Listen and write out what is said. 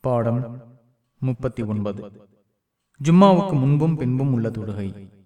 பாடம் முப்பத்தி ஒன்பது. ஜும்மாவுக்கு முன்பும் பின்பும் உள்ள தொழுகை.